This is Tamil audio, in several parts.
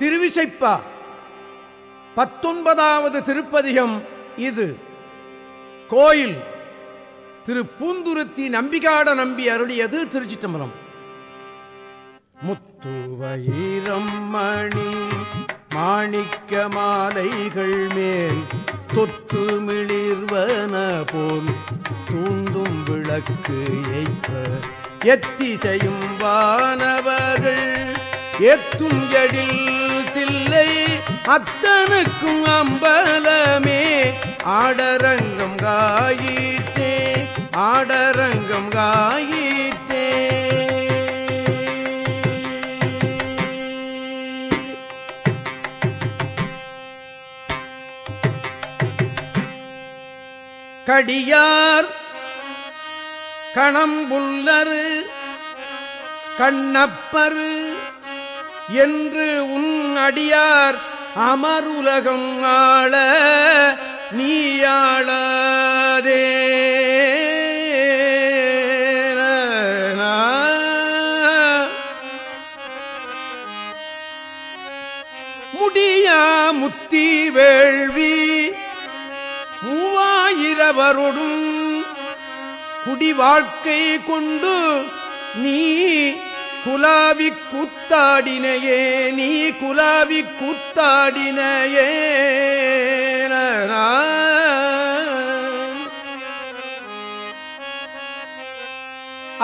திருவிசைப்பா. பத்தொன்பதாவது திருப்பதிகம் இது. கோயில் திரு பூந்துருத்தி நம்பிகாட நம்பி அருளியது திருச்சிட்டம்பலம் முத்துவயிரம் மணி மாணிக்க மாலைகள் மேல் தொத்து மிளிர்வன போல் தூண்டும் விளக்கு எத்தி எத்திசையும் வானவர்கள் எத்தும் எழில் அத்தனுக்கும் அம்பலமே. ஆடரங்கம் காயிட்டே ஆடரங்கம் காயிட்டே கடியார் கணம்புல்லரு கண்ணப்பரு என்று உன் அடியார் அமருலகம் ஆள நீயாளாதே. முடியா முத்தி வேள்வி மூவாயிரவருடும் குடி வாழ்க்கை கொண்டு நீ குலாவி கூத்தாடினையே நீ குலாவி கூத்தாடினையே.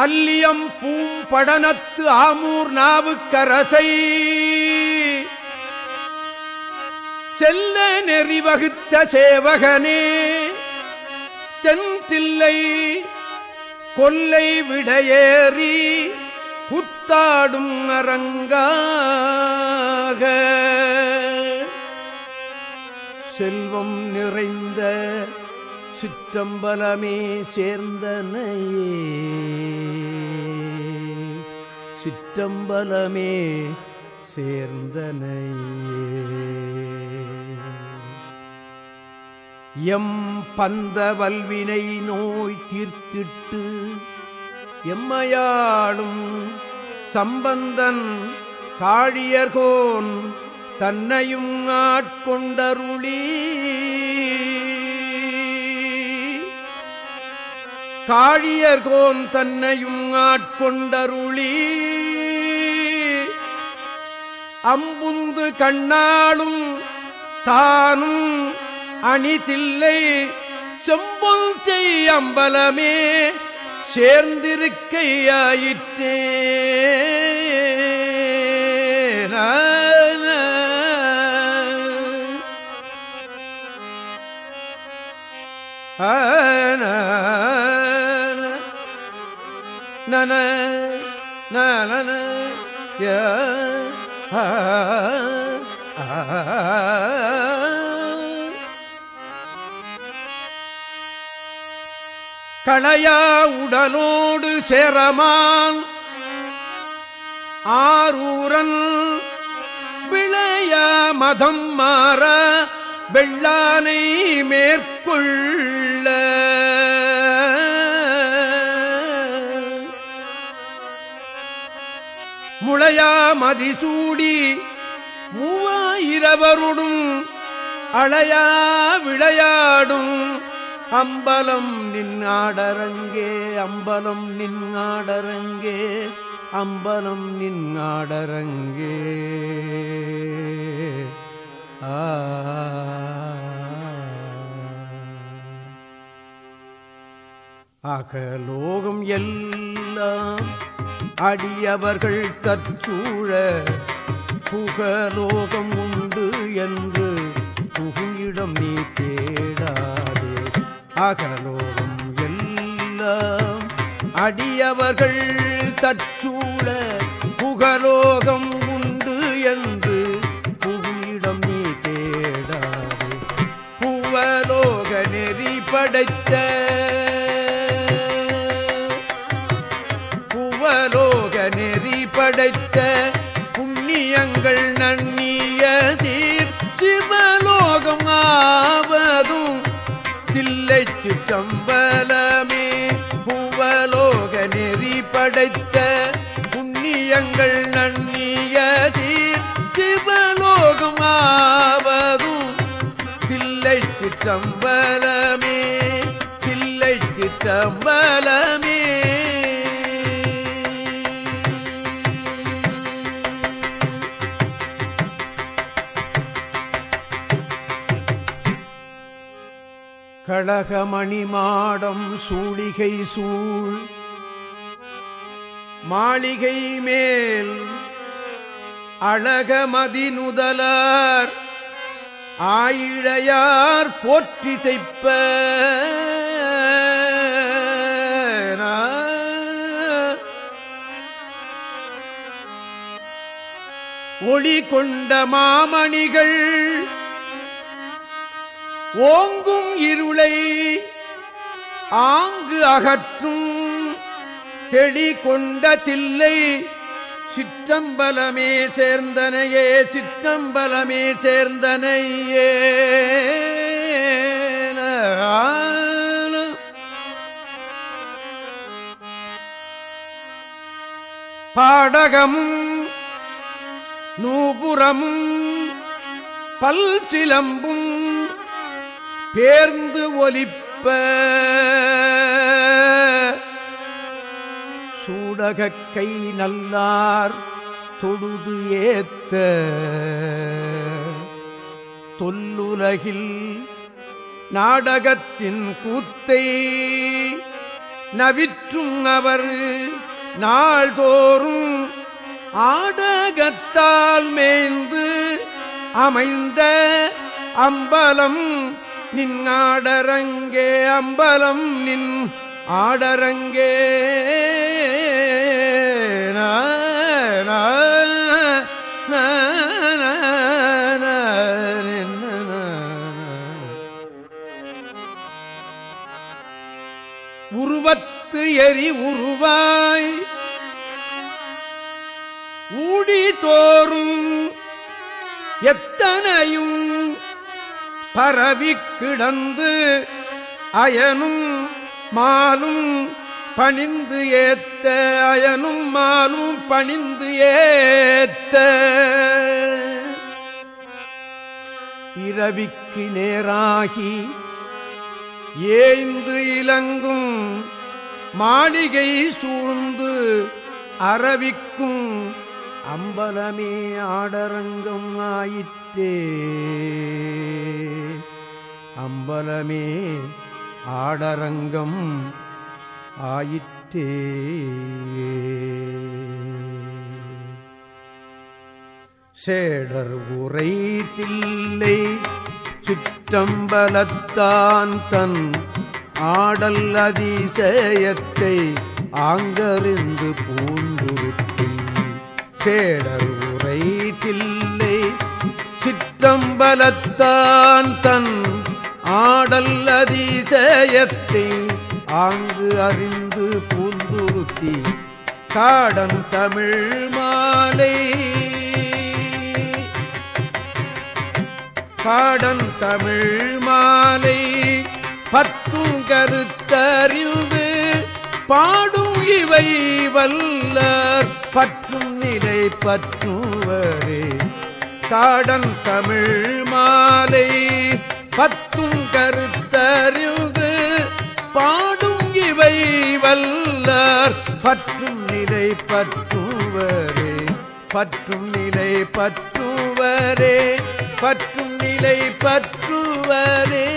அல்லியம் பூம்படனத்து ஆமூர் நாவுக்கரசை. செல்ல நெறி வகுத்த சேவகனே தென் தில்லை கொல்லை விடையேறி புத்தாடும் அரங்காக. செல்வம் நிறைந்த சிற்றம்பலமே சேர்ந்தனையே. சிற்றம்பலமே சேர்ந்தனையே. எம் பந்த வல்வினை நோய் தீர்த்திட்டு எம்மையாளும் சம்பந்தன் காழியர்கோன் தன்னையும் ஆட்கொண்டருளி. காழியர்கோன் தன்னையும் ஆட்கொண்டருளி. அம்புந்து கண்ணாளும் தானும் அணிதில்லை. செம்பொல் செய் அம்பலமே சேர்ந்திருக்கையாயிற்றே நன நன ஆ. களையா உடனோடு சேரமான். ஆரூரன் விளைய மதம் மாற வெள்ளானை மேற்கொள்ள. முளையா மதிசூடி மூவாயிரவருடும் அளையா விளையாடும் அம்பலம் நின்னாடரங்கே அம்பலம் நின்னாடரங்கே அம்பலம் நின்னாடரங்கே ஆ. அகலோகம் எல்லாம் அடியவர்கள் தற்சூழ புகலோகம் உண்டு என்று புகுங்கிடம் நீ தேடா அகலோகம் எல்லாம் அடியவர்கள் தற்சூழ புகலோகம் உண்டு என்று புகுமிடம் நீ தேடாது. புவலோக நெறி படைத்த புவலோக நெறி படைத்த புண்ணியங்கள் நன்னிய சீர் சிவலோகம் ஆ இல்லை சிற்றம்பலமே பூவலோக நெறி படைத்த புண்ணியங்கள் நன்னியதீர் சிவலோகமாவதும் தில்லை சிற்றம்பலமே தில்லை சிற்றம்பல கழகமணி மாடம் சூழிகை சூழ் மாளிகை மேல் அழகமதிநுதலார் ஆயிழையார் போற்றி செய்ப்ப. ஒளி கொண்ட மாமணிகள் ஓங்கும் இருளை ஆங்கு அகற்றும் தெளி கொண்ட தில்லை. சிற்றம்பலமே சேர்ந்தனையே சிற்றம்பலமே சேர்ந்தனையே. பாடகமும் நூபுரமும் பல் சிலம்பும் பேர்ந்து ஒலிப்ப. சூடகக்கை நல்லார் தொழுது ஏத்த. தொல்லுலகில் நாடகத்தின் கூத்தை நவிற்றும் அவர் நாள்தோறும் ஆடகத்தால் மேய்ந்து அமைந்த அம்பலம் நின் ஆடரங்கே அம்பலம் நின் ஆடரங்கே. உருவத்து எரி உருவாய். ஊடி தோறும் எத்தனையும் பரவி கிடந்து அயனும் மாலும் பணிந்து ஏத்த அயனும் மாலும் பணிந்து ஏத்த. இரவிக்கு நேராகி ஏய்ந்து இலங்கும் மாளிகை சூழ்ந்து அரவிக்கும் அம்பலமே ஆடரங்கம் ஆயிற்றே. அம்பலமே ஆடரங்கம் ஆயிற்றே. சேடர் உரை தில்லை சிற்றம்பலத்தான் தன் ஆடல் அதிசயத்தை ஆங்கறிந்து பூந்துருத்தி சேடர் உரை தில்லை சிற்றம்பலத்தான் தன் ஆடல் அதிசயத்தை ஆங்கு அறிந்து பூந்துருத்தி காடன் தமிழ் மாலை. காடன் தமிழ் மாலை பத்தும் கருத்தறிந்து பாடும் இவை வல்லர் பற்றும் நிலை பற்றுவரே காடன் தமிழ் மாலை பத்தும் கருத்தறிந்து பாடும் இவை வல்லார். பற்றும் நிலை பற்றுவரே பற்றும் நிலை பற்றுவரே பற்றும் நிலை பற்றுவரே